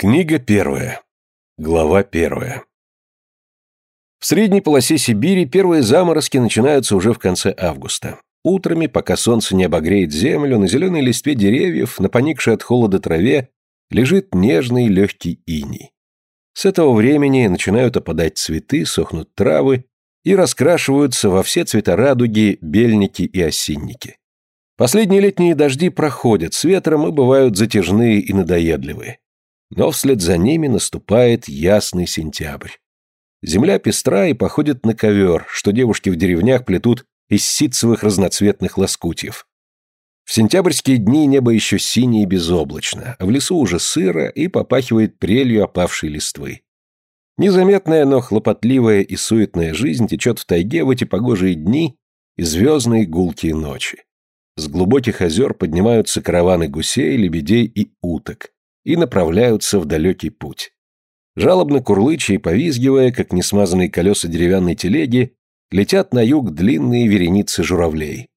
Книга первая. Глава первая. В средней полосе Сибири первые заморозки начинаются уже в конце августа. Утрами, пока солнце не обогреет землю, на зеленой листве деревьев, на поникшей от холода траве, лежит нежный легкий иней. С этого времени начинают опадать цветы, сохнут травы и раскрашиваются во все цвета радуги бельники и осинники. Последние летние дожди проходят с ветром и бывают затяжные и надоедливые. Но вслед за ними наступает ясный сентябрь. Земля пестра и походит на ковер, что девушки в деревнях плетут из ситцевых разноцветных лоскутьев. В сентябрьские дни небо еще синее и безоблачно, а в лесу уже сыро и попахивает прелью опавшей листвы. Незаметная, но хлопотливая и суетная жизнь течет в тайге в эти погожие дни и звездные гулкие ночи. С глубоких озер поднимаются караваны гусей, лебедей и уток и направляются в далекий путь. Жалобно курлыча и повизгивая, как несмазанные колеса деревянной телеги, летят на юг длинные вереницы журавлей.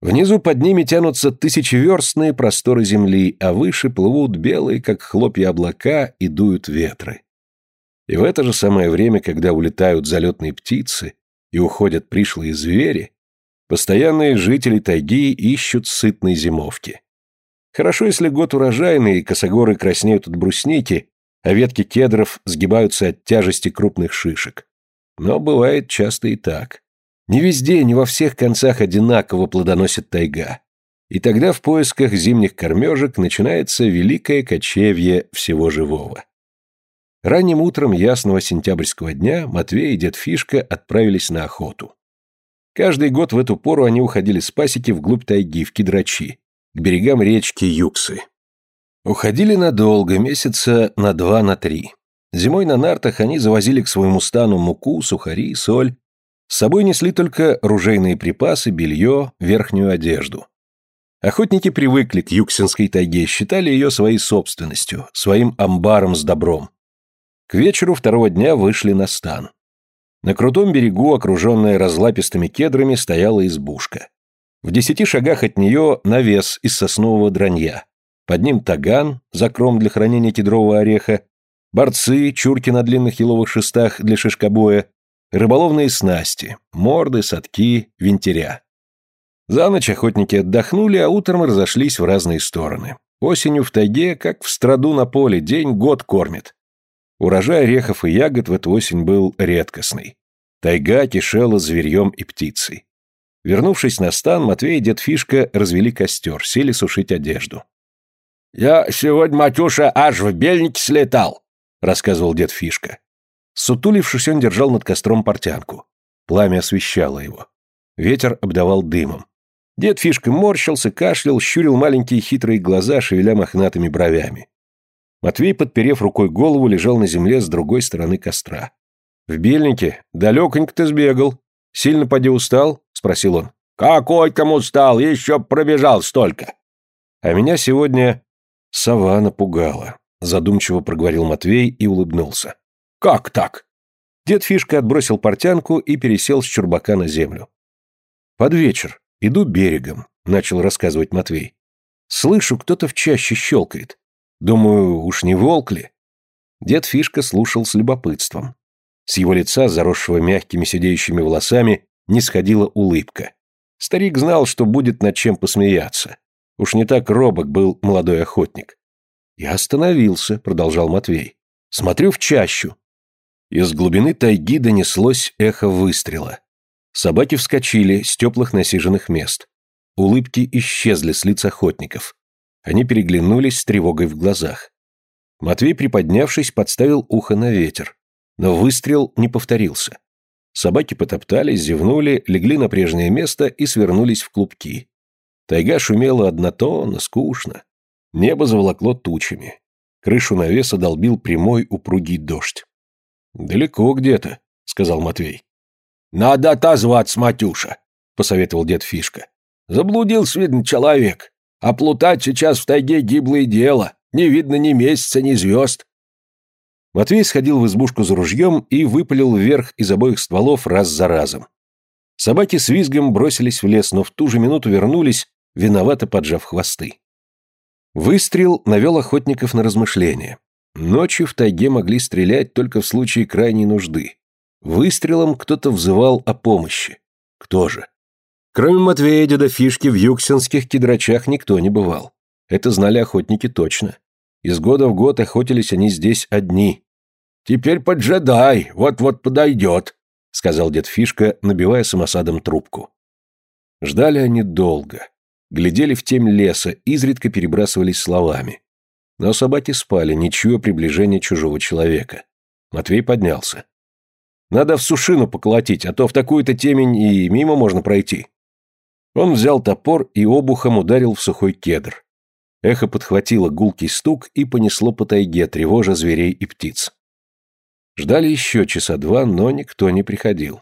Внизу под ними тянутся тысячеверстные просторы земли, а выше плывут белые, как хлопья облака, и дуют ветры. И в это же самое время, когда улетают залетные птицы и уходят пришлые звери, постоянные жители тайги ищут сытной зимовки. Хорошо, если год урожайный, и косогоры краснеют от брусники, а ветки кедров сгибаются от тяжести крупных шишек. Но бывает часто и так. Не везде, не во всех концах одинаково плодоносит тайга. И тогда в поисках зимних кормежек начинается великое кочевье всего живого. Ранним утром ясного сентябрьского дня Матвей и дед Фишка отправились на охоту. Каждый год в эту пору они уходили с пасеки вглубь тайги, в кедрачи, к берегам речки Юксы. Уходили надолго, месяца на два, на три. Зимой на нартах они завозили к своему стану муку, сухари, соль. С собой несли только ружейные припасы, белье, верхнюю одежду. Охотники привыкли к Юксинской тайге, считали ее своей собственностью, своим амбаром с добром. К вечеру второго дня вышли на стан. На крутом берегу, окруженная разлапистыми кедрами, стояла избушка. В десяти шагах от нее навес из соснового дранья. Под ним таган, закром для хранения кедрового ореха, борцы, чурки на длинных еловых шестах для шишкобоя, рыболовные снасти, морды, садки, винтеря. За ночь охотники отдохнули, а утром разошлись в разные стороны. Осенью в тайге, как в страду на поле, день год кормит. Урожай орехов и ягод в эту осень был редкостный. Тайга кишела зверьем и птицей. Вернувшись на стан, Матвей и дед Фишка развели костер, сели сушить одежду. «Я сегодня, Матюша, аж в бельнике слетал», — рассказывал дед Фишка. Сутулившись, он держал над костром портянку. Пламя освещало его. Ветер обдавал дымом. Дед Фишка морщился, кашлял, щурил маленькие хитрые глаза, шевеля мохнатыми бровями. Матвей, подперев рукой голову, лежал на земле с другой стороны костра. «В бельнике? Далеконько ты сбегал. Сильно поди устал?» — спросил он. «Какой там устал? Еще пробежал столько!» «А меня сегодня сова напугала», — задумчиво проговорил Матвей и улыбнулся. «Как так?» Дед Фишка отбросил портянку и пересел с чурбака на землю. «Под вечер. Иду берегом», — начал рассказывать Матвей. «Слышу, кто-то в чаще щелкает. Думаю, уж не волк ли?» Дед Фишка слушал с любопытством. С его лица, заросшего мягкими сидеющими волосами, не сходила улыбка. Старик знал, что будет над чем посмеяться. Уж не так робок был молодой охотник. «Я остановился», — продолжал Матвей. «Смотрю в чащу». Из глубины тайги донеслось эхо выстрела. Собаки вскочили с теплых насиженных мест. Улыбки исчезли с лиц охотников. Они переглянулись с тревогой в глазах. Матвей, приподнявшись, подставил ухо на ветер. Но выстрел не повторился. Собаки потоптались, зевнули, легли на прежнее место и свернулись в клубки. Тайга шумела однотонно, скучно. Небо заволокло тучами. Крышу навеса долбил прямой упругий дождь. «Далеко где-то», — сказал Матвей. «Надо отозваться, Матюша», — посоветовал дед Фишка. «Заблудился, видно, человек. А плутать сейчас в тайге гиблое дело. Не видно ни месяца, ни звезд. Матвей сходил в избушку за ружьем и выпалил вверх из обоих стволов раз за разом. Собаки с визгом бросились в лес, но в ту же минуту вернулись, виновато поджав хвосты. Выстрел навел охотников на размышления. Ночью в тайге могли стрелять только в случае крайней нужды. Выстрелом кто-то взывал о помощи. Кто же? Кроме Матвея деда Фишки в юксинских кедрачах никто не бывал. Это знали охотники точно. Из года в год охотились они здесь одни. «Теперь поджидай, вот-вот подойдет», — сказал дед Фишка, набивая самосадом трубку. Ждали они долго. Глядели в темь леса, изредка перебрасывались словами. Но собаки спали, не чуя приближения чужого человека. Матвей поднялся. «Надо в сушину поколотить, а то в такую-то темень и мимо можно пройти». Он взял топор и обухом ударил в сухой кедр. Эхо подхватило гулкий стук и понесло по тайге, тревожа зверей и птиц. Ждали еще часа два, но никто не приходил.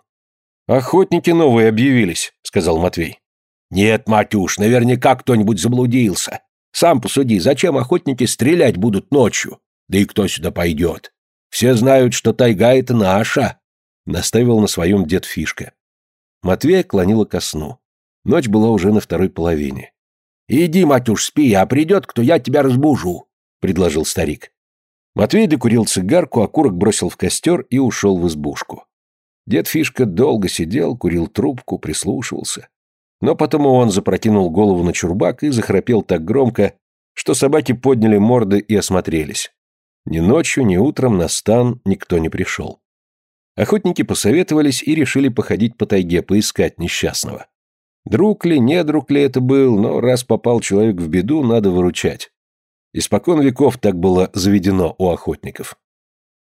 «Охотники новые объявились», — сказал Матвей. «Нет, Матюш, наверняка кто-нибудь заблудился. Сам посуди, зачем охотники стрелять будут ночью? Да и кто сюда пойдет? Все знают, что тайга — это наша!» Наставил на своем дед Фишка. Матвея клонила ко сну. Ночь была уже на второй половине. «Иди, Матюш, спи, а придет кто, я тебя разбужу», — предложил старик. Матвей докурил цигарку, окурок бросил в костер и ушел в избушку. Дед Фишка долго сидел, курил трубку, прислушивался. Но потом он запрокинул голову на чурбак и захрапел так громко, что собаки подняли морды и осмотрелись. Ни ночью, ни утром на стан никто не пришел. Охотники посоветовались и решили походить по тайге, поискать несчастного. Друг ли, не друг ли это был, но раз попал человек в беду, надо выручать. Испокон веков так было заведено у охотников.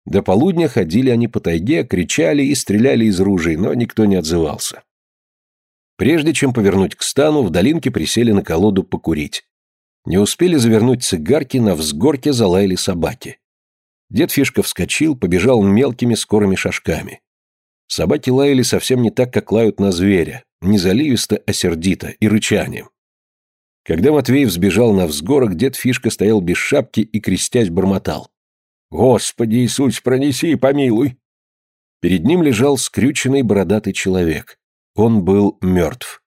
До полудня ходили они по тайге, кричали и стреляли из ружей, но никто не отзывался. Прежде чем повернуть к стану, в долинке присели на колоду покурить. Не успели завернуть цигарки, на взгорке залаяли собаки. Дед Фишка вскочил, побежал мелкими скорыми шажками. Собаки лаяли совсем не так, как лают на зверя, не заливисто, а сердито и рычанием. Когда Матвей взбежал на взгорок, дед Фишка стоял без шапки и, крестясь, бормотал. «Господи Иисус, пронеси и помилуй!» Перед ним лежал скрюченный бородатый человек. Он был мертв.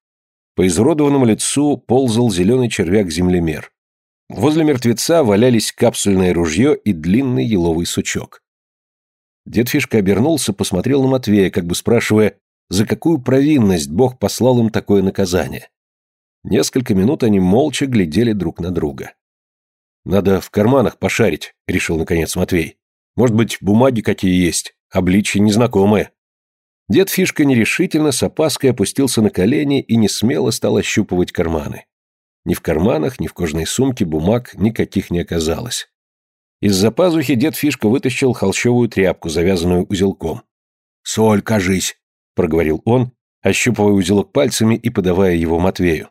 По изуродованному лицу ползал зеленый червяк-землемер. Возле мертвеца валялись капсульное ружье и длинный еловый сучок. Дед Фишка обернулся, посмотрел на Матвея, как бы спрашивая, за какую провинность Бог послал им такое наказание. Несколько минут они молча глядели друг на друга. «Надо в карманах пошарить», — решил наконец Матвей. «Может быть, бумаги какие есть, обличье незнакомое». Дед Фишка нерешительно с опаской опустился на колени и не смело стал ощупывать карманы. Ни в карманах, ни в кожаной сумке бумаг никаких не оказалось. Из-за пазухи дед Фишка вытащил холщовую тряпку, завязанную узелком. «Соль, кажись», — проговорил он, ощупывая узелок пальцами и подавая его Матвею.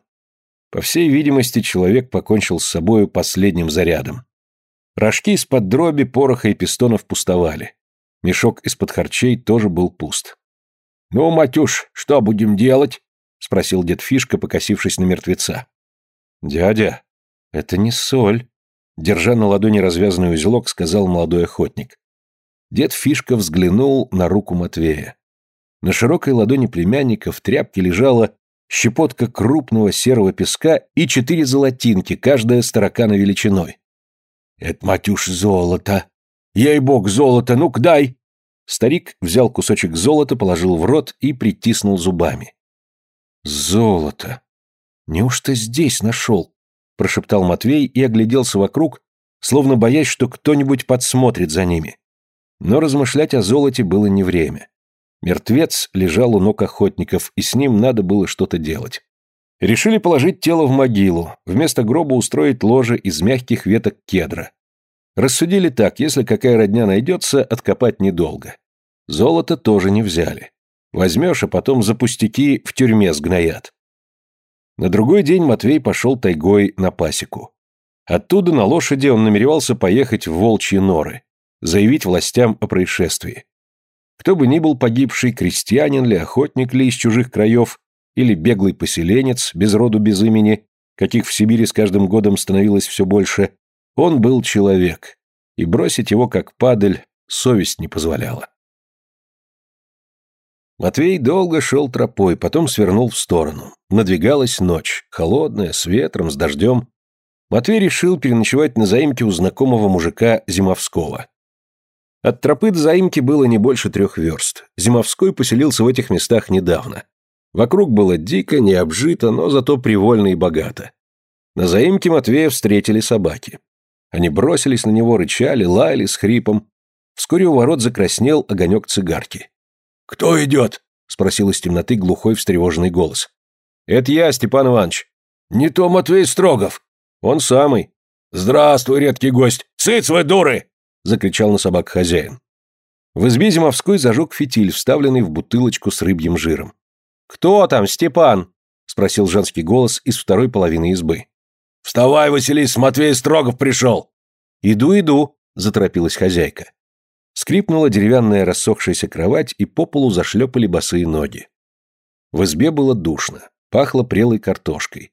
По всей видимости, человек покончил с собою последним зарядом. Рожки из-под дроби, пороха и пистонов пустовали. Мешок из-под харчей тоже был пуст. «Ну, Матюш, что будем делать?» — спросил дед Фишка, покосившись на мертвеца. «Дядя, это не соль», — держа на ладони развязанный узелок, сказал молодой охотник. Дед Фишка взглянул на руку Матвея. На широкой ладони племянника в тряпке лежала щепотка крупного серого песка и четыре золотинки, каждая с таракана величиной. «Это, матюш, золото! Ей-бог, золото! Ну-ка дай!» Старик взял кусочек золота, положил в рот и притиснул зубами. «Золото! Неужто здесь нашел?» – прошептал Матвей и огляделся вокруг, словно боясь, что кто-нибудь подсмотрит за ними. Но размышлять о золоте было не время. Мертвец лежал у ног охотников, и с ним надо было что-то делать. Решили положить тело в могилу, вместо гроба устроить ложе из мягких веток кедра. Рассудили так, если какая родня найдется, откопать недолго. Золото тоже не взяли. Возьмешь, а потом за пустяки в тюрьме сгноят. На другой день Матвей пошел тайгой на пасеку. Оттуда на лошади он намеревался поехать в волчьи норы, заявить властям о происшествии. Кто бы ни был погибший, крестьянин ли, охотник ли из чужих краев, или беглый поселенец, без роду, без имени, каких в Сибири с каждым годом становилось все больше, он был человек, и бросить его как падаль совесть не позволяла. Матвей долго шел тропой, потом свернул в сторону. Надвигалась ночь, холодная, с ветром, с дождем. Матвей решил переночевать на заимке у знакомого мужика Зимовского. От тропы до заимки было не больше трех верст. Зимовской поселился в этих местах недавно. Вокруг было дико, не обжито, но зато привольно и богато. На заимке Матвея встретили собаки. Они бросились на него, рычали, лаяли с хрипом. Вскоре у ворот закраснел огонек цигарки. «Кто идет?» — спросил из темноты глухой встревоженный голос. «Это я, Степан Иванович». «Не то Матвей Строгов». «Он самый». «Здравствуй, редкий гость! Сыц вы, дуры!» — закричал на собак хозяин. В избе Зимовской зажег фитиль, вставленный в бутылочку с рыбьим жиром. «Кто там, Степан?» — спросил женский голос из второй половины избы. «Вставай, Василис, Матвей Строгов пришел!» «Иду, иду!» — заторопилась хозяйка. Скрипнула деревянная рассохшаяся кровать, и по полу зашлепали босые ноги. В избе было душно, пахло прелой картошкой.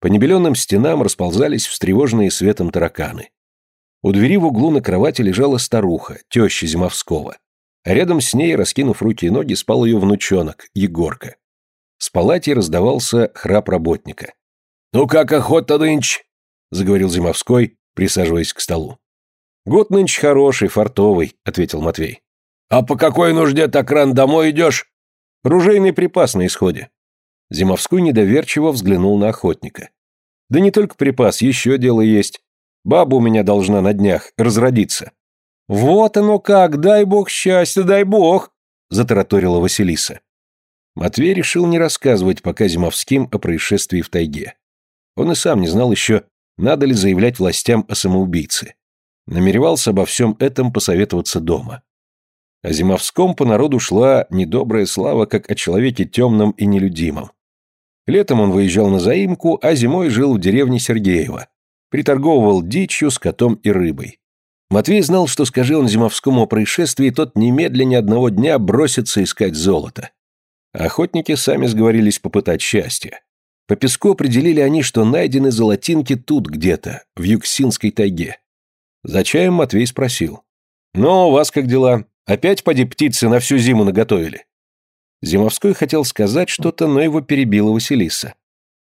По небеленным стенам расползались встревоженные светом тараканы. У двери в углу на кровати лежала старуха, теща Зимовского. А рядом с ней, раскинув руки и ноги, спал ее внучонок, Егорка. С палати раздавался храп работника. «Ну как охота нынче?» — заговорил Зимовской, присаживаясь к столу. «Год нынче хороший, фартовый», — ответил Матвей. «А по какой нужде так рано домой идешь?» «Ружейный припас на исходе». Зимовской недоверчиво взглянул на охотника. «Да не только припас, еще дело есть. Баба у меня должна на днях разродиться». «Вот оно как, дай бог счастья, дай бог!» — затараторила Василиса. Матвей решил не рассказывать пока Зимовским о происшествии в тайге. Он и сам не знал еще, надо ли заявлять властям о самоубийце. Намеревался обо всем этом посоветоваться дома. О Зимовском по народу шла недобрая слава, как о человеке темном и нелюдимом. Летом он выезжал на заимку, а зимой жил в деревне Сергеева. Приторговывал дичью, скотом и рыбой. Матвей знал, что скажи он Зимовскому о происшествии, тот немедленно одного дня бросится искать золото. Охотники сами сговорились попытать счастье. По песку определили они, что найдены золотинки тут где-то, в Юксинской тайге. За чаем Матвей спросил. «Ну, у вас как дела? Опять поди птицы на всю зиму наготовили?» Зимовской хотел сказать что-то, но его перебила Василиса.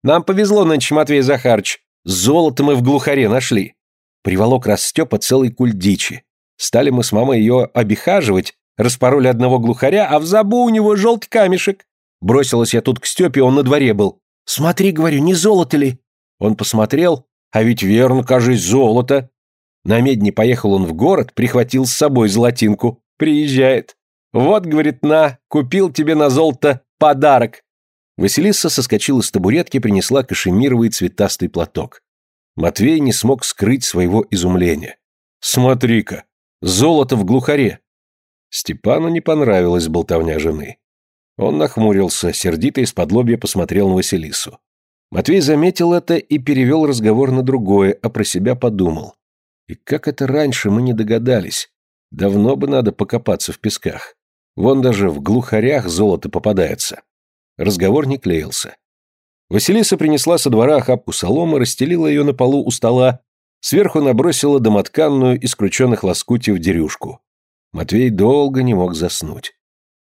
«Нам повезло нынче, Матвей Захарыч. Золото мы в глухаре нашли. Приволок Растепа целый куль дичи. Стали мы с мамой ее обихаживать, распороли одного глухаря, а в забу у него желтый камешек. Бросилась я тут к Степе, он на дворе был. «Смотри, — говорю, — не золото ли?» Он посмотрел, а ведь верно, кажись, золото. На медне поехал он в город, прихватил с собой золотинку. Приезжает. «Вот, — говорит, — на, купил тебе на золото подарок». Василиса соскочила с табуретки, принесла кашемировый цветастый платок. Матвей не смог скрыть своего изумления. «Смотри-ка, золото в глухаре!» Степану не понравилась болтовня жены. Он нахмурился, сердито из-под посмотрел на Василису. Матвей заметил это и перевел разговор на другое, а про себя подумал. И как это раньше мы не догадались? Давно бы надо покопаться в песках. Вон даже в глухарях золото попадается. Разговор не клеился. Василиса принесла со двора охапку соломы, расстелила ее на полу у стола, сверху набросила домотканную из крученных лоскутьев дерюшку. Матвей долго не мог заснуть.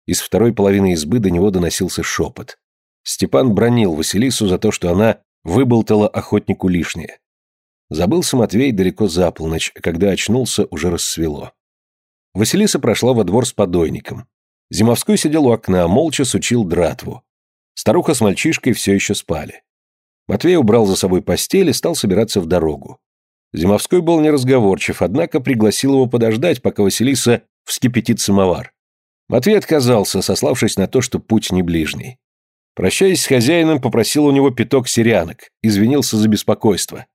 Из второй половины избы до него доносился шепот. Степан бронил Василису за то, что она выболтала охотнику лишнее. Забылся Матвей далеко за полночь, когда очнулся, уже рассвело. Василиса прошла во двор с подойником. Зимовской сидел у окна, молча сучил дратву. Старуха с мальчишкой все еще спали. Матвей убрал за собой постель и стал собираться в дорогу. Зимовской был неразговорчив, однако пригласил его подождать, пока Василиса вскипятит самовар. Матвей отказался, сославшись на то, что путь не ближний. Прощаясь с хозяином, попросил у него пяток серянок, извинился за беспокойство.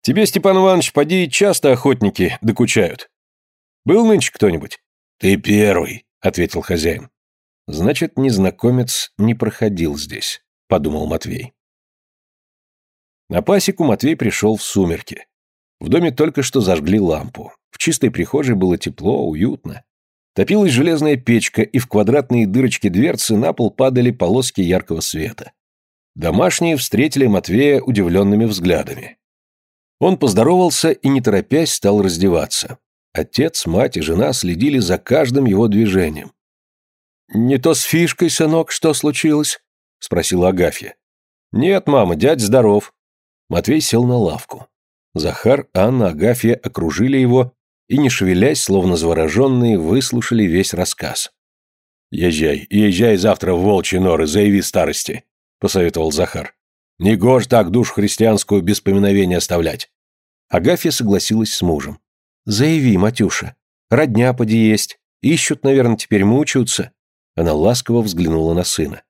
«Тебе, Степан Иванович, поди часто охотники докучают. Был нынче кто-нибудь?» «Ты первый», — ответил хозяин. «Значит, незнакомец не проходил здесь», — подумал Матвей. На пасеку Матвей пришел в сумерки. В доме только что зажгли лампу. В чистой прихожей было тепло, уютно. Топилась железная печка, и в квадратные дырочки дверцы на пол падали полоски яркого света. Домашние встретили Матвея удивленными взглядами. Он поздоровался и, не торопясь, стал раздеваться. Отец, мать и жена следили за каждым его движением. «Не то с фишкой, сынок, что случилось?» — спросила Агафья. «Нет, мама, дядь здоров». Матвей сел на лавку. Захар, Анна, Агафья окружили его и, не шевелясь, словно завороженные, выслушали весь рассказ. «Езжай, езжай завтра в волчьи норы, заяви старости», — посоветовал Захар. «Не гож так душ христианскую без поминовения оставлять». Агафья согласилась с мужем. «Заяви, Матюша. Родня поди есть. Ищут, наверное, теперь мучаются». Она ласково взглянула на сына.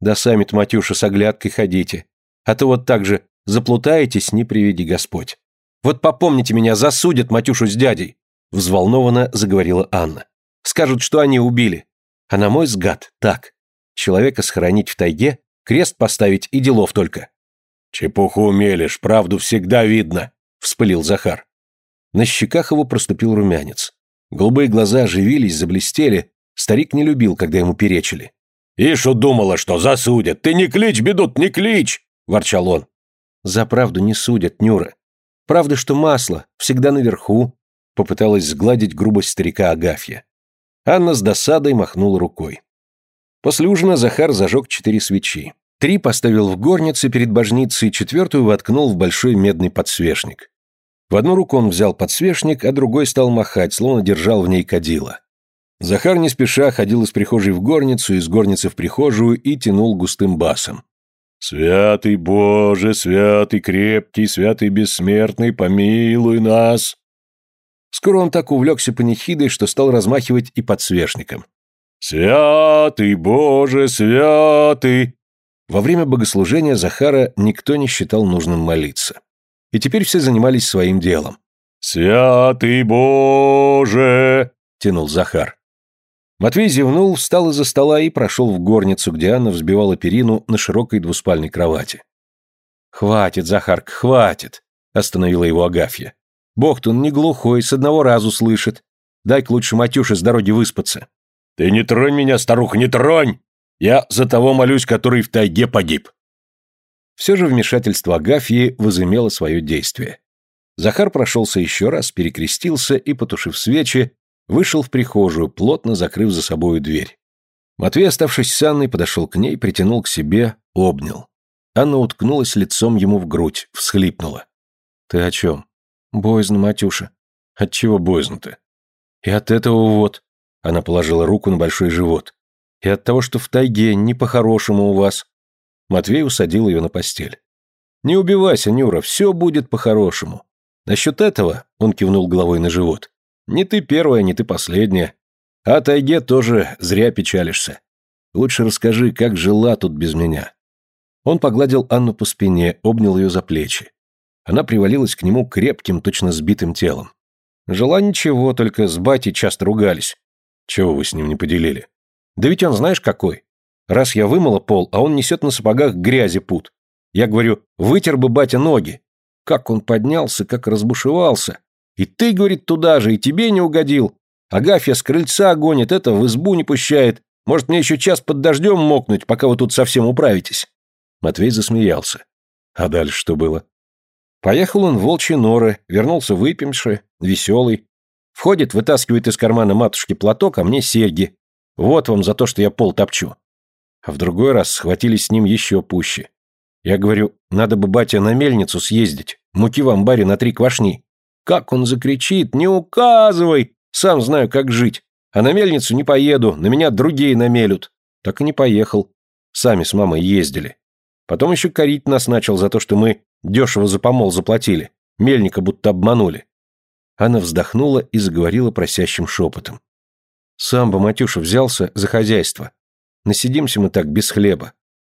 «Да сами-то, Матюша, с оглядкой ходите. А то вот так же заплутаетесь, не приведи Господь. Вот попомните меня, засудят Матюшу с дядей!» Взволнованно заговорила Анна. «Скажут, что они убили. А на мой взгляд, так. Человека схоронить в тайге, крест поставить и делов только. Чепуху мелешь, правду всегда видно, вспылил Захар. На щеках его проступил румянец. Голубые глаза оживились, заблестели. Старик не любил, когда ему перечили. «Ишу думала, что засудят. Ты не клич, бедут, не клич!» – ворчал он. «За правду не судят, Нюра. Правда, что масло, всегда наверху», – попыталась сгладить грубость старика Агафья. Анна с досадой махнула рукой. После ужина Захар зажег четыре свечи. Три поставил в горнице перед божницей, четвертую воткнул в большой медный подсвечник. В одну руку он взял подсвечник, а другой стал махать, словно держал в ней кадила. Захар не спеша ходил из прихожей в горницу, из горницы в прихожую и тянул густым басом. «Святый Боже, святый крепкий, святый бессмертный, помилуй нас!» Скоро он так увлекся панихидой, что стал размахивать и подсвечником. «Святый Боже, святый!» Во время богослужения Захара никто не считал нужным молиться. И теперь все занимались своим делом. «Святый Боже!» — тянул Захар. Матвей зевнул, встал из-за стола и прошел в горницу, где Анна взбивала перину на широкой двуспальной кровати. «Хватит, Захарк, хватит!» — остановила его Агафья. Бог-то не глухой, с одного разу слышит. Дай-ка лучше Матюше с дороги выспаться. Ты не тронь меня, старуха, не тронь! Я за того молюсь, который в тайге погиб. Все же вмешательство Агафьи возымело свое действие. Захар прошелся еще раз, перекрестился и, потушив свечи, вышел в прихожую, плотно закрыв за собою дверь. Матвей, оставшись с Анной, подошел к ней, притянул к себе, обнял. Анна уткнулась лицом ему в грудь, всхлипнула. «Ты о чем?» Боязно, Матюша. Отчего боязно-то? И от этого вот. Она положила руку на большой живот. И от того, что в тайге не по-хорошему у вас. Матвей усадил ее на постель. Не убивайся, Нюра, все будет по-хорошему. Насчет этого, он кивнул головой на живот, не ты первая, не ты последняя. А тайге тоже зря печалишься. Лучше расскажи, как жила тут без меня. Он погладил Анну по спине, обнял ее за плечи. Она привалилась к нему крепким, точно сбитым телом. Жила ничего, только с батей часто ругались. Чего вы с ним не поделили? Да ведь он знаешь какой? Раз я вымыла пол, а он несет на сапогах грязи пут. Я говорю, вытер бы батя ноги. Как он поднялся, как разбушевался. И ты, говорит, туда же, и тебе не угодил. Агафья с крыльца гонит, это в избу не пущает. Может, мне еще час под дождем мокнуть, пока вы тут совсем управитесь?» Матвей засмеялся. А дальше что было? Поехал он в волчьи норы, вернулся выпивший, веселый. Входит, вытаскивает из кармана матушки платок, а мне серьги. Вот вам за то, что я пол топчу. А в другой раз схватились с ним еще пуще. Я говорю, надо бы, батя, на мельницу съездить, муки в амбаре на три квашни. Как он закричит, не указывай, сам знаю, как жить. А на мельницу не поеду, на меня другие намелют. Так и не поехал. Сами с мамой ездили. Потом еще корить нас начал за то, что мы Дешево за помол заплатили. Мельника будто обманули. Она вздохнула и заговорила просящим шепотом. Сам бы Матюша взялся за хозяйство. Насидимся мы так без хлеба.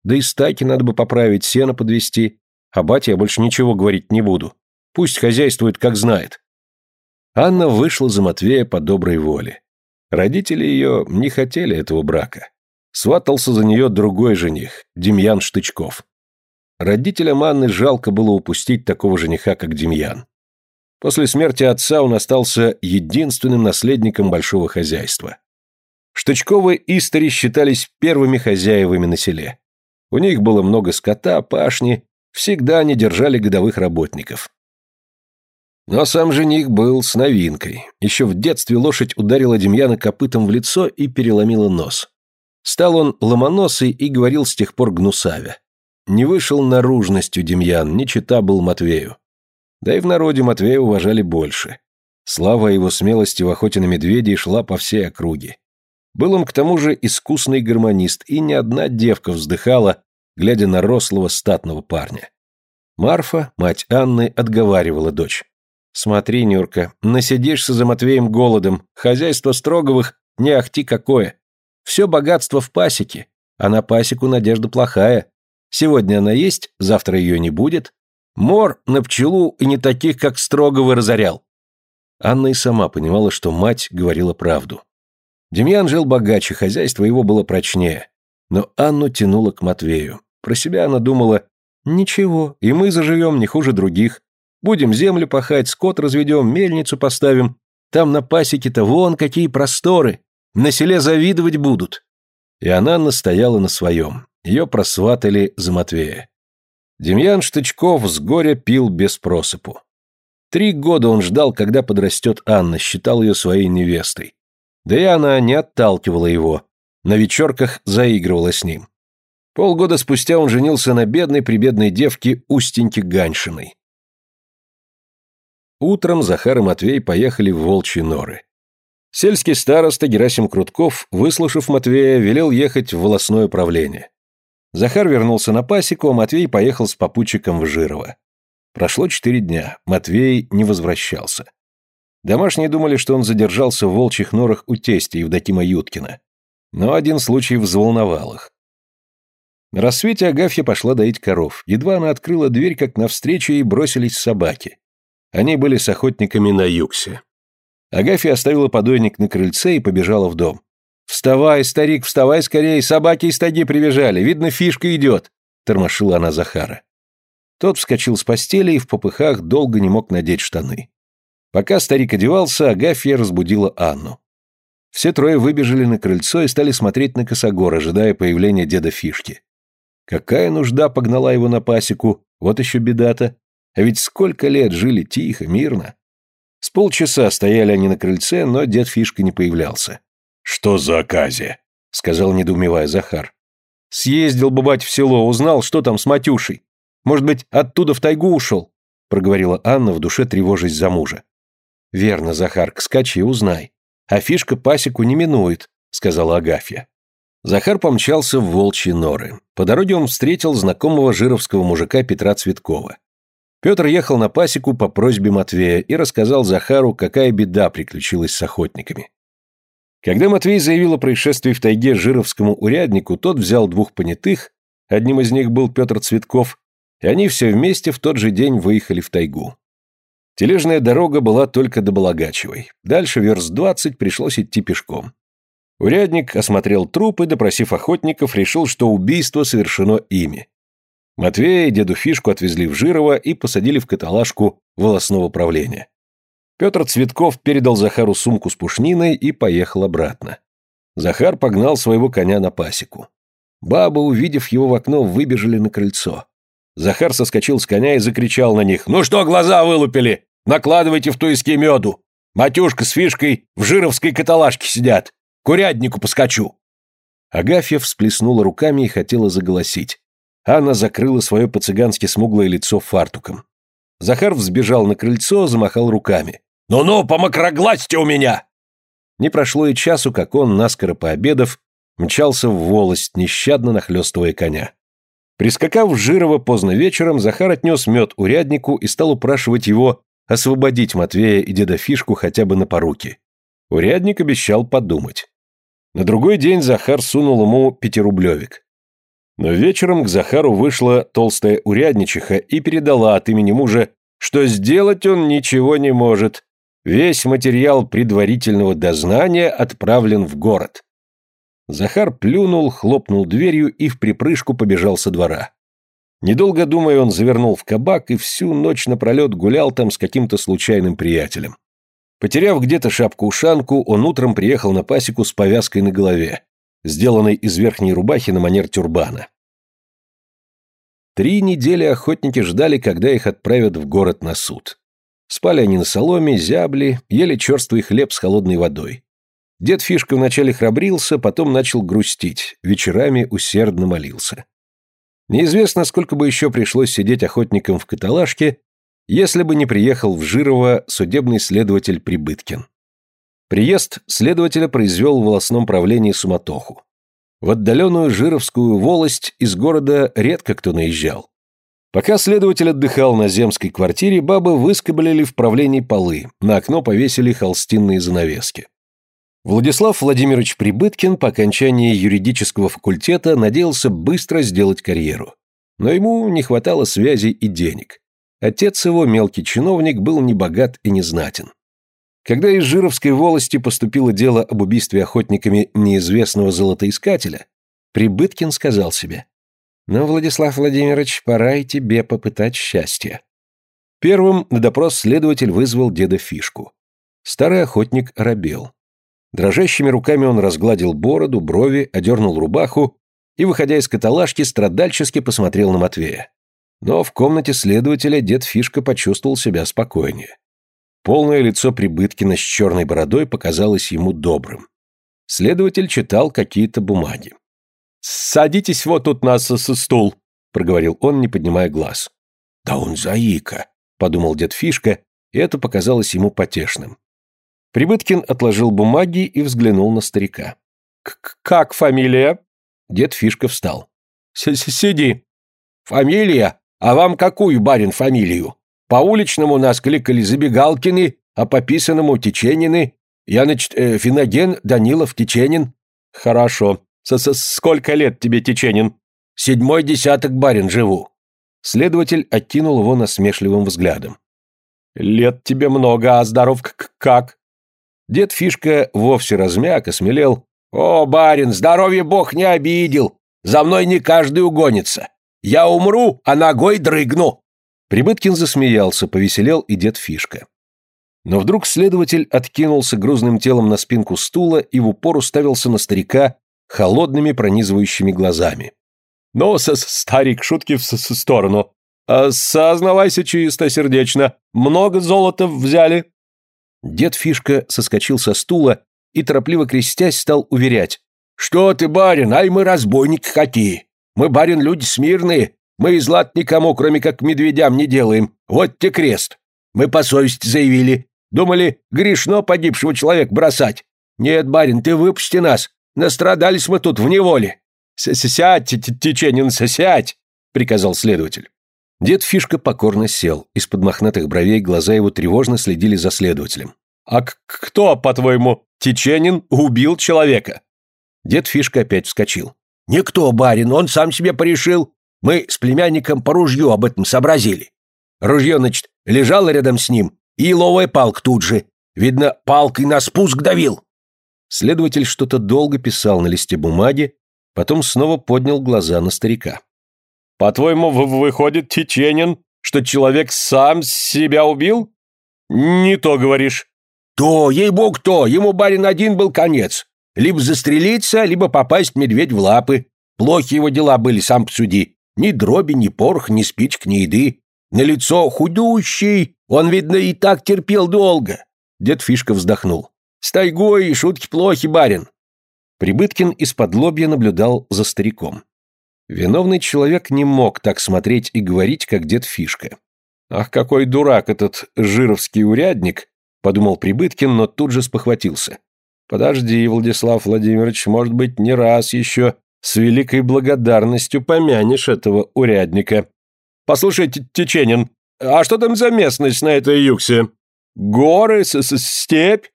Да и стайки надо бы поправить, сено подвести. А бате я больше ничего говорить не буду. Пусть хозяйствует, как знает. Анна вышла за Матвея по доброй воле. Родители ее не хотели этого брака. Сватался за нее другой жених, Демьян Штычков. Родителям Анны жалко было упустить такого жениха, как Демьян. После смерти отца он остался единственным наследником большого хозяйства. Штычковы истори считались первыми хозяевами на селе. У них было много скота, пашни, всегда они держали годовых работников. Но сам жених был с новинкой. Еще в детстве лошадь ударила Демьяна копытом в лицо и переломила нос. Стал он ломоносый и говорил с тех пор гнусавя. Не вышел наружностью Демьян, не чита был Матвею. Да и в народе Матвея уважали больше. Слава его смелости в охоте на медведей шла по всей округе. Был он к тому же искусный гармонист, и ни одна девка вздыхала, глядя на рослого статного парня. Марфа, мать Анны, отговаривала дочь. «Смотри, Нюрка, насидишься за Матвеем голодом, хозяйство Строговых не ахти какое. Все богатство в пасеке, а на пасеку надежда плохая. Сегодня она есть, завтра ее не будет. Мор на пчелу и не таких, как Строговы, разорял». Анна и сама понимала, что мать говорила правду. Демьян жил богаче, хозяйство его было прочнее. Но Анну тянуло к Матвею. Про себя она думала, ничего, и мы заживем не хуже других. Будем землю пахать, скот разведем, мельницу поставим. Там на пасеке-то вон какие просторы. На селе завидовать будут. И она настояла на своем. Ее просватали за Матвея. Демьян Штычков с горя пил без просыпу. Три года он ждал, когда подрастет Анна, считал ее своей невестой. Да и она не отталкивала его, на вечерках заигрывала с ним. Полгода спустя он женился на бедной-прибедной девке Устеньке Ганьшиной. Утром Захар и Матвей поехали в Волчьи норы. Сельский староста Герасим Крутков, выслушав Матвея, велел ехать в волосное управление. Захар вернулся на пасеку, а Матвей поехал с попутчиком в Жирово. Прошло четыре дня, Матвей не возвращался. Домашние думали, что он задержался в волчьих норах у тестя Евдокима Юткина. Но один случай взволновал их. На рассвете Агафья пошла доить коров. Едва она открыла дверь, как навстречу ей бросились собаки. Они были с охотниками на юксе. Агафья оставила подойник на крыльце и побежала в дом. «Вставай, старик, вставай скорее, собаки из таги прибежали, видно, фишка идет», — тормошила она Захара. Тот вскочил с постели и в попыхах долго не мог надеть штаны. Пока старик одевался, Агафья разбудила Анну. Все трое выбежали на крыльцо и стали смотреть на косогор, ожидая появления деда Фишки. Какая нужда погнала его на пасеку, вот еще беда-то. А ведь сколько лет жили тихо, мирно. С полчаса стояли они на крыльце, но дед Фишка не появлялся. «Что за оказия?» — сказал, недоумевая Захар. «Съездил бы бать в село, узнал, что там с Матюшей. Может быть, оттуда в тайгу ушел?» — проговорила Анна, в душе тревожась за мужа. «Верно, Захар, скачи, узнай. А фишка пасеку не минует», — сказала Агафья. Захар помчался в волчьи норы. По дороге он встретил знакомого жировского мужика Петра Цветкова. Петр ехал на пасеку по просьбе Матвея и рассказал Захару, какая беда приключилась с охотниками. Когда Матвей заявил о происшествии в тайге жировскому уряднику, тот взял двух понятых, одним из них был Петр Цветков, и они все вместе в тот же день выехали в тайгу. Тележная дорога была только до Балагачевой. Дальше верст двадцать пришлось идти пешком. Урядник осмотрел труп и, допросив охотников, решил, что убийство совершено ими. Матвея и деду Фишку отвезли в Жирово и посадили в каталажку волосного правления. Петр Цветков передал Захару сумку с пушниной и поехал обратно. Захар погнал своего коня на пасеку. Бабы, увидев его в окно, выбежали на крыльцо. Захар соскочил с коня и закричал на них. «Ну что глаза вылупили? Накладывайте в туиски меду. Матюшка с фишкой в жировской каталажке сидят. Куряднику поскочу». Агафья всплеснула руками и хотела заголосить. Анна закрыла свое по-цыгански смуглое лицо фартуком. Захар взбежал на крыльцо, замахал руками. «Ну-ну, помокроглазьте у меня!» Не прошло и часу, как он, наскоро пообедав, мчался в волость, нещадно нахлестывая коня. Прискакав в Жирово поздно вечером, Захар отнес мед уряднику и стал упрашивать его освободить Матвея и деда Фишку хотя бы на поруки. Урядник обещал подумать. На другой день Захар сунул ему пятирублевик. Но вечером к Захару вышла толстая урядничиха и передала от имени мужа, что сделать он ничего не может. Весь материал предварительного дознания отправлен в город. Захар плюнул, хлопнул дверью и в припрыжку побежал со двора. Недолго думая, он завернул в кабак и всю ночь напролет гулял там с каким-то случайным приятелем. Потеряв где-то шапку-ушанку, он утром приехал на пасеку с повязкой на голове, сделанной из верхней рубахи на манер тюрбана. Три недели охотники ждали, когда их отправят в город на суд. Спали они на соломе, зябли, ели черствый хлеб с холодной водой. Дед Фишка вначале храбрился, потом начал грустить, вечерами усердно молился. Неизвестно, сколько бы еще пришлось сидеть охотникам в каталажке, если бы не приехал в Жирово судебный следователь Прибыткин. Приезд следователя произвел в волосном правлении суматоху. В отдаленную Жировскую волость из города редко кто наезжал. Пока следователь отдыхал на земской квартире, бабы выскоблили в правлении полы, на окно повесили холстинные занавески. Владислав Владимирович Прибыткин по окончании юридического факультета надеялся быстро сделать карьеру. Но ему не хватало связей и денег. Отец его, мелкий чиновник, был небогат и незнатен. Когда из Жировской волости поступило дело об убийстве охотниками неизвестного золотоискателя, Прибыткин сказал себе, «Ну, Владислав Владимирович, пора и тебе попытать счастье». Первым на допрос следователь вызвал деда Фишку. Старый охотник оробел. Дрожащими руками он разгладил бороду, брови, одернул рубаху и, выходя из каталажки, страдальчески посмотрел на Матвея. Но в комнате следователя дед Фишка почувствовал себя спокойнее. Полное лицо Прибыткина с черной бородой показалось ему добрым. Следователь читал какие-то бумаги. «Садитесь вот тут на с стул», — проговорил он, не поднимая глаз. «Да он заика», — подумал дед Фишка, и это показалось ему потешным. Прибыткин отложил бумаги и взглянул на старика. «Как фамилия?» Дед Фишка встал. С «Сиди». «Фамилия? А вам какую, барин, фамилию?» По уличному нас кликали Забегалкины, а по писанному Теченины. Я, значит, э, Финоген, Данилов, Теченин. Хорошо. С -с Сколько лет тебе, Теченин? Седьмой десяток, барин, живу. Следователь окинул его насмешливым взглядом. Лет тебе много, а здоров как? Дед Фишка вовсе размяк, осмелел. О, барин, здоровье бог не обидел. За мной не каждый угонится. Я умру, а ногой дрыгну. Прибыткин засмеялся, повеселел и дед Фишка. Но вдруг следователь откинулся грузным телом на спинку стула и в упор уставился на старика холодными пронизывающими глазами. «Ну, старик, шутки в сторону. А сознавайся чисто-сердечно. Много золота взяли?» Дед Фишка соскочил со стула и, торопливо крестясь, стал уверять. «Что ты, барин, ай мы разбойники какие! Мы, барин, люди смирные, мы и злат никому, кроме как медведям, не делаем. Вот те крест. Мы по совести заявили. Думали, грешно погибшего человека бросать. Нет, барин, ты выпусти нас. Настрадались мы тут в неволе. «Сядь, Теченин, сядь!» — приказал следователь. Дед Фишка покорно сел. Из-под мохнатых бровей глаза его тревожно следили за следователем. «А кто, по-твоему, Теченин убил человека?» Дед Фишка опять вскочил. «Никто, барин, он сам себе порешил. Мы с племянником по ружью об этом сообразили. Ружье, значит, лежало рядом с ним, и еловая палка тут же. Видно, палкой на спуск давил. Следователь что-то долго писал на листе бумаги, потом снова поднял глаза на старика. «По-твоему, выходит, Теченин, что человек сам себя убил? Не то говоришь». «То, ей-бог, то, ему барин один был конец. Либо застрелиться, либо попасть медведь в лапы. Плохи его дела были, сам посуди. Ни дроби, ни порох, ни спичек, ни еды. На лицо худущий, он, видно, и так терпел долго. Дед Фишка вздохнул. С тайгой шутки плохи, барин. Прибыткин из-под лобья наблюдал за стариком. Виновный человек не мог так смотреть и говорить, как дед Фишка. «Ах, какой дурак этот жировский урядник!» — подумал Прибыткин, но тут же спохватился. «Подожди, Владислав Владимирович, может быть, не раз еще с великой благодарностью помянешь этого урядника. Послушай, Теченин, а что там за местность на этой юксе? Горы, с -с степь?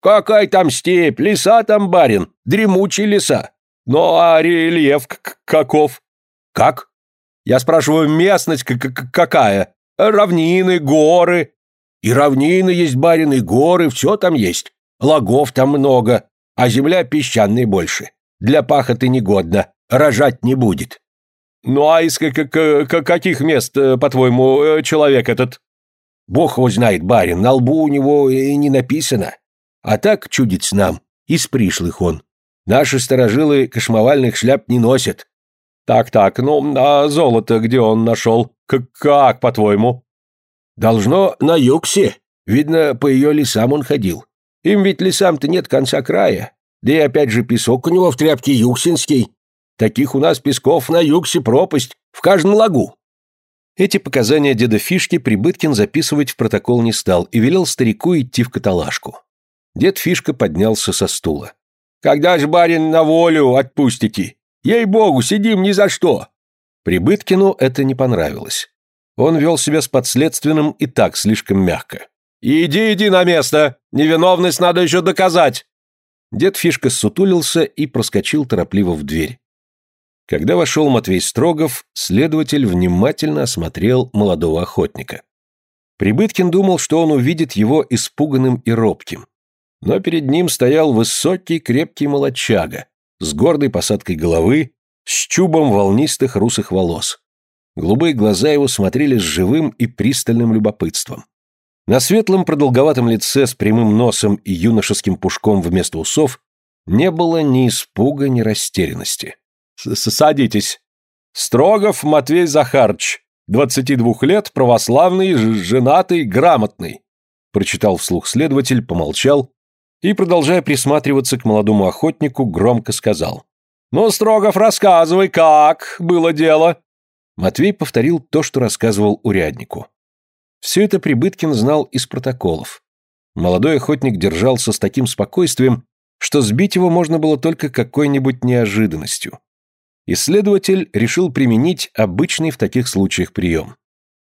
Какая там степь? Леса там, барин, дремучие леса. Ну а рельеф каков? Как? Я спрашиваю, местность какая? Равнины, горы. И равнины есть, барин, и горы, все там есть. Лагов там много, а земля песчаная больше. Для пахоты негодно, рожать не будет. Ну а из каких мест, э, по-твоему, э, человек этот? Бог его знает, барин, на лбу у него и не написано. А так чудится нам, из пришлых он. Наши старожилы кошмовальных шляп не носят. Так-так, ну, а золото где он нашел? Как, как по-твоему? Должно на юксе. Видно, по ее лесам он ходил. Им ведь лесам-то нет конца края. Да и опять же песок у него в тряпке юксинский. Таких у нас песков на югсе пропасть, в каждом лагу. Эти показания деда Фишки Прибыткин записывать в протокол не стал и велел старику идти в каталажку. Дед Фишка поднялся со стула. «Когда ж, барин, на волю отпустите? Ей-богу, сидим ни за что!» Прибыткину это не понравилось. Он вел себя с подследственным и так слишком мягко. «Иди, иди на место! Невиновность надо еще доказать!» Дед Фишка сутулился и проскочил торопливо в дверь. Когда вошел Матвей Строгов, следователь внимательно осмотрел молодого охотника. Прибыткин думал, что он увидит его испуганным и робким. Но перед ним стоял высокий крепкий молодчага, с гордой посадкой головы, с чубом волнистых русых волос. Голубые глаза его смотрели с живым и пристальным любопытством. На светлом продолговатом лице с прямым носом и юношеским пушком вместо усов не было ни испуга, ни растерянности. «Садитесь. Строгов Матвей Захарч, 22 лет, православный, женатый, грамотный», прочитал вслух следователь, помолчал и, продолжая присматриваться к молодому охотнику, громко сказал. «Ну, Строгов, рассказывай, как было дело?» Матвей повторил то, что рассказывал уряднику. Все это Прибыткин знал из протоколов. Молодой охотник держался с таким спокойствием, что сбить его можно было только какой-нибудь неожиданностью. Исследователь решил применить обычный в таких случаях прием.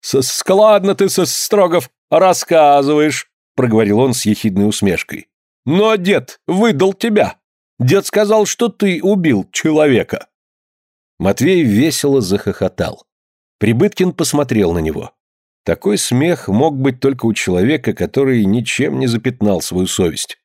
«Складно ты, со Строгов, рассказываешь», — проговорил он с ехидной усмешкой. «Но дед выдал тебя. Дед сказал, что ты убил человека». Матвей весело захохотал. Прибыткин посмотрел на него. Такой смех мог быть только у человека, который ничем не запятнал свою совесть.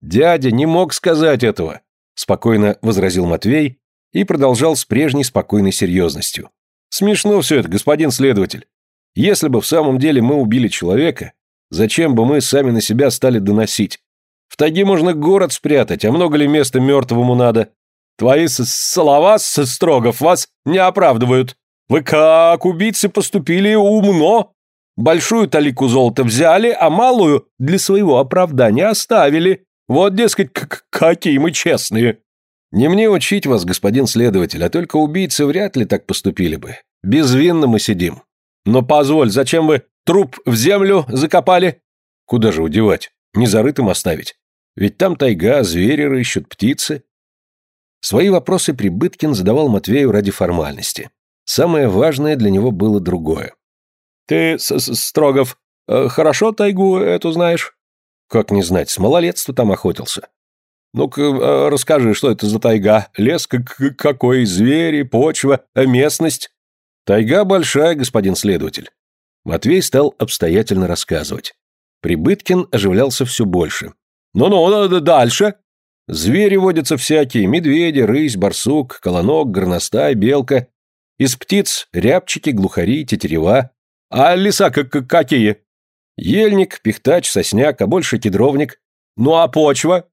«Дядя не мог сказать этого», — спокойно возразил Матвей и продолжал с прежней спокойной серьезностью. «Смешно все это, господин следователь. Если бы в самом деле мы убили человека, зачем бы мы сами на себя стали доносить? В тайге можно город спрятать, а много ли места мертвому надо? Твои слова, Строгов, вас не оправдывают. Вы как убийцы поступили умно. Большую талику золота взяли, а малую для своего оправдания оставили. Вот, дескать, какие мы честные. Не мне учить вас, господин следователь, а только убийцы вряд ли так поступили бы. Безвинно мы сидим. Но позволь, зачем вы труп в землю закопали? Куда же удевать? Не зарытым оставить. Ведь там тайга, звери рыщут, птицы. Свои вопросы Прибыткин задавал Матвею ради формальности. Самое важное для него было другое. «Ты, Строгов, э, хорошо тайгу эту знаешь?» «Как не знать, с малолетства там охотился». «Ну-ка, э, расскажи, что это за тайга? Лес как какой, звери, почва, э, местность?» «Тайга большая, господин следователь». Матвей стал обстоятельно рассказывать. Прибыткин оживлялся все больше. «Ну-ну, дальше!» Звери водятся всякие, медведи, рысь, барсук, колонок, горностай, белка. Из птиц – рябчики, глухари, тетерева. А леса как какие? Ельник, пихтач, сосняк, а больше кедровник. Ну а почва?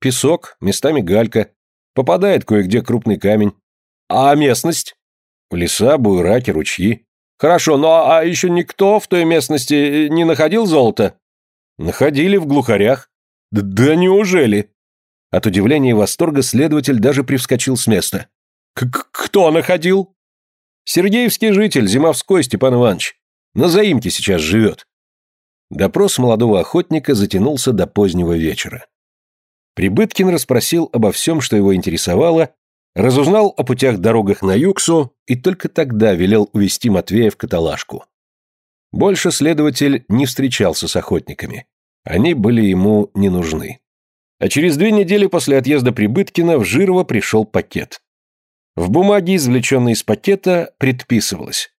Песок, местами галька. Попадает кое-где крупный камень. А местность? Леса, буераки, ручьи. Хорошо, ну а еще никто в той местности не находил золото? Находили в глухарях. Да, да неужели? От удивления и восторга следователь даже привскочил с места. К «Кто находил?» «Сергеевский житель, Зимовской Степан Иванович. На заимке сейчас живет». Допрос молодого охотника затянулся до позднего вечера. Прибыткин расспросил обо всем, что его интересовало, разузнал о путях-дорогах на Юксу и только тогда велел увести Матвея в каталажку. Больше следователь не встречался с охотниками. Они были ему не нужны. А через две недели после отъезда Прибыткина в Жирово пришел пакет. В бумаге, извлеченной из пакета, предписывалось.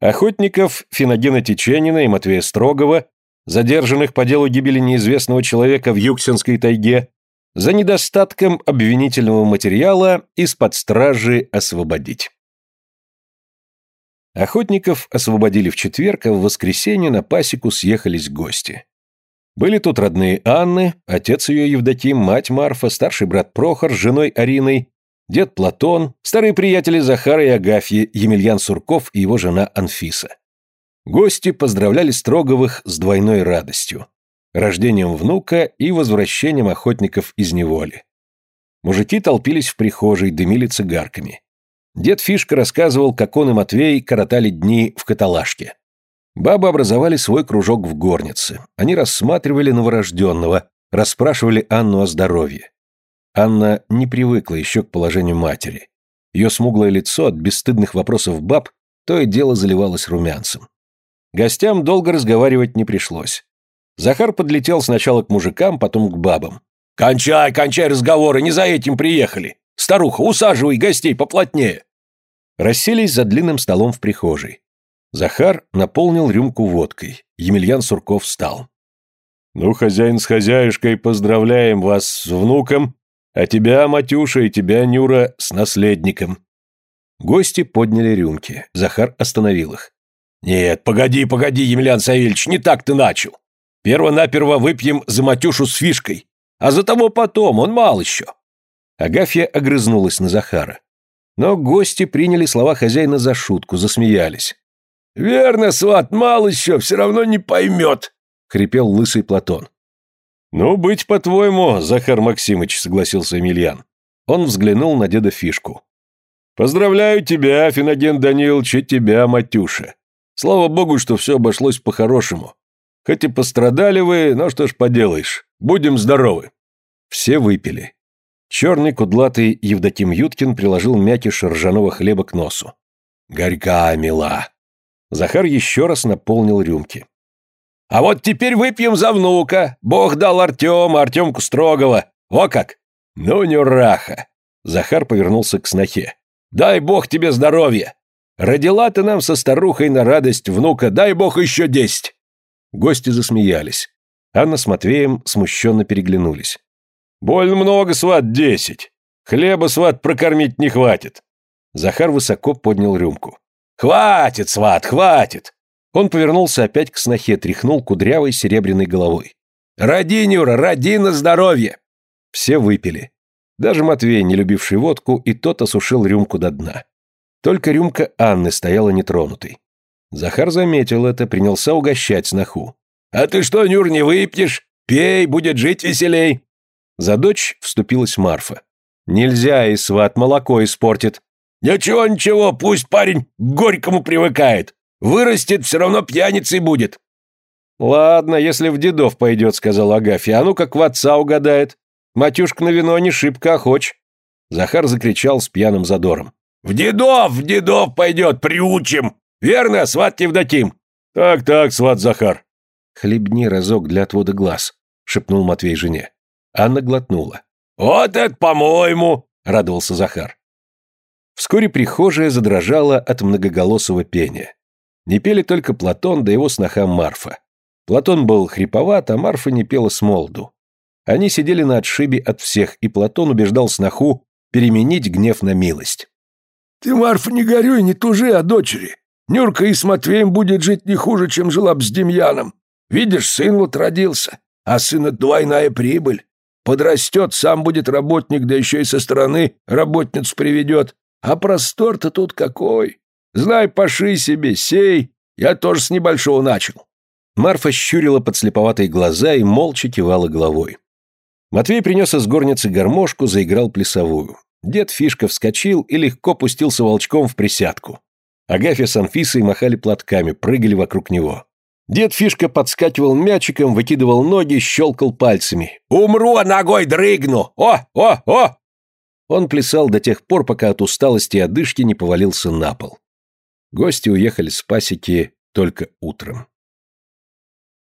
Охотников Финогена Теченина и Матвея Строгова, задержанных по делу гибели неизвестного человека в Юксинской тайге, за недостатком обвинительного материала из-под стражи освободить. Охотников освободили в четверг, а в воскресенье на пасеку съехались гости. Были тут родные Анны, отец ее Евдоким, мать Марфа, старший брат Прохор с женой Ариной, дед Платон, старые приятели Захара и Агафьи, Емельян Сурков и его жена Анфиса. Гости поздравляли Строговых с двойной радостью – рождением внука и возвращением охотников из неволи. Мужики толпились в прихожей, дымили цигарками. Дед Фишка рассказывал, как он и Матвей коротали дни в каталажке. Бабы образовали свой кружок в горнице. Они рассматривали новорожденного, расспрашивали Анну о здоровье. Анна не привыкла еще к положению матери. Ее смуглое лицо от бесстыдных вопросов баб то и дело заливалось румянцем. Гостям долго разговаривать не пришлось. Захар подлетел сначала к мужикам, потом к бабам. «Кончай, кончай разговоры, не за этим приехали! Старуха, усаживай гостей поплотнее!» Расселись за длинным столом в прихожей. Захар наполнил рюмку водкой. Емельян Сурков встал. «Ну, хозяин с хозяюшкой, поздравляем вас с внуком, а тебя, Матюша, и тебя, Нюра, с наследником». Гости подняли рюмки. Захар остановил их. «Нет, погоди, погоди, Емельян Савельевич, не так ты начал. Перво-наперво выпьем за Матюшу с фишкой, а за того потом, он мал еще». Агафья огрызнулась на Захара. Но гости приняли слова хозяина за шутку, засмеялись. «Верно, сват, мал еще, все равно не поймет», — хрипел лысый Платон. «Ну, быть по-твоему, Захар Максимыч», — согласился Емельян. Он взглянул на деда Фишку. «Поздравляю тебя, Финоген Данилович, и тебя, Матюша. Слава богу, что все обошлось по-хорошему. Хоть и пострадали вы, но что ж поделаешь. Будем здоровы». Все выпили. Черный кудлатый Евдоким Юткин приложил мякиш ржаного хлеба к носу. «Горька, мила!» Захар еще раз наполнил рюмки. А вот теперь выпьем за внука. Бог дал Артема, Артемку Строгова. Во как! Ну, не раха. Захар повернулся к снохе. Дай бог тебе здоровья. Родила ты нам со старухой на радость внука, дай бог еще десять. Гости засмеялись. Анна с Матвеем смущенно переглянулись. «Больно много, сват, десять. Хлеба, сват, прокормить не хватит». Захар высоко поднял рюмку. «Хватит, сват, хватит. Он повернулся опять к снохе, тряхнул кудрявой серебряной головой. «Роди, Нюра, роди на здоровье!» Все выпили. Даже Матвей, не любивший водку, и тот осушил рюмку до дна. Только рюмка Анны стояла нетронутой. Захар заметил это, принялся угощать сноху. «А ты что, Нюр, не выпьешь? Пей, будет жить веселей!» За дочь вступилась Марфа. «Нельзя, и сват молоко испортит». «Ничего, ничего, пусть парень к горькому привыкает. Вырастет, все равно пьяницей будет. Ладно, если в дедов пойдет, сказал Агафья, а ну как в отца угадает. Матюшка на вино не шибко охоч. Захар закричал с пьяным задором. В дедов, в дедов пойдет, приучим. Верно, сват Евдоким? Так-так, сват Захар. Хлебни разок для отвода глаз, шепнул Матвей жене. Анна глотнула. Вот это по-моему, радовался Захар. Вскоре прихожая задрожала от многоголосого пения. Не пели только Платон да его сноха Марфа. Платон был хриповат, а Марфа не пела с молоду. Они сидели на отшибе от всех, и Платон убеждал сноху переменить гнев на милость. «Ты, Марфа, не горюй, не тужи о дочери. Нюрка и с Матвеем будет жить не хуже, чем жила б с Демьяном. Видишь, сын вот родился, а сына двойная прибыль. Подрастет, сам будет работник, да еще и со стороны работницу приведет. А простор-то тут какой!» Знай, паши себе, сей. Я тоже с небольшого начал. Марфа щурила подслеповатые глаза и молча кивала головой. Матвей принес из горницы гармошку, заиграл плясовую. Дед Фишка вскочил и легко пустился волчком в присядку. Агафья с Анфисой махали платками, прыгали вокруг него. Дед Фишка подскакивал мячиком, выкидывал ноги, щелкал пальцами. «Умру, а ногой дрыгну! О, о, о!» Он плясал до тех пор, пока от усталости и одышки не повалился на пол. Гости уехали с пасеки только утром.